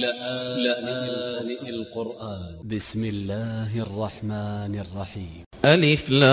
لآن القرآن. ب س م الله الرحمن الرحيم. ألف لام.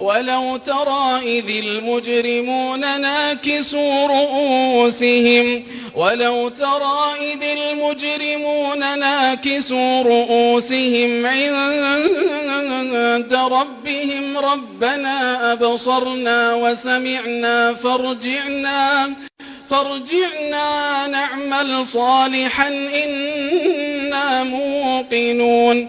ولو ترى إذ المجرمون ناكسوا رؤوسهم ولو ترى إذ المجرمون ناكسوا رؤوسهم عند ربهم ربنا أبصرنا وسمعنا فارجعنا فارجعنا نعمل صالحا إنا موقنون.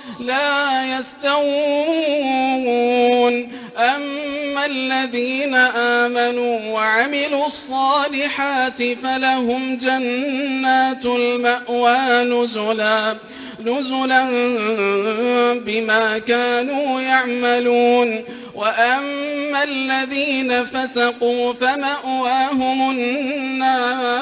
لا يستوون. أما الذين آمنوا وعملوا الصالحات فلهم جنات المأوى نزلا نزلا بما كانوا يعملون. وأما الذين فسقوا فمأواهم النار.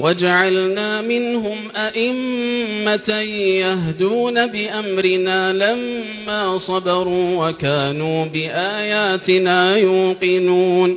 وجعلنا منهم أئمة يهدون بأمرنا لما صبروا وكانوا بآياتنا يوقنون